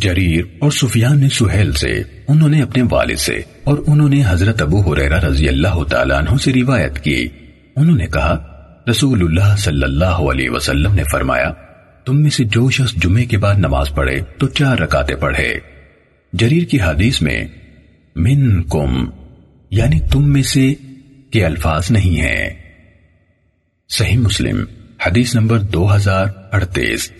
جریر اور سفیان نے سہیل سے، انہوں نے اپنے والد سے اور انہوں نے حضرت ابو حریرہ رضی اللہ تعالیٰ عنہ سے روایت کی۔ انہوں نے کہا، رسول اللہ صلی اللہ علیہ وسلم نے فرمایا، تم میں سے جو شخص جمعے کے بعد نماز پڑھے تو چار رکاتے پڑھے۔ جریر کی حدیث میں من کم یعنی تم میں سے کے الفاظ نہیں ہیں۔ صحیح مسلم، حدیث نمبر دو ہزار اڑتیس۔